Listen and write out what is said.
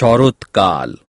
शरतकाल।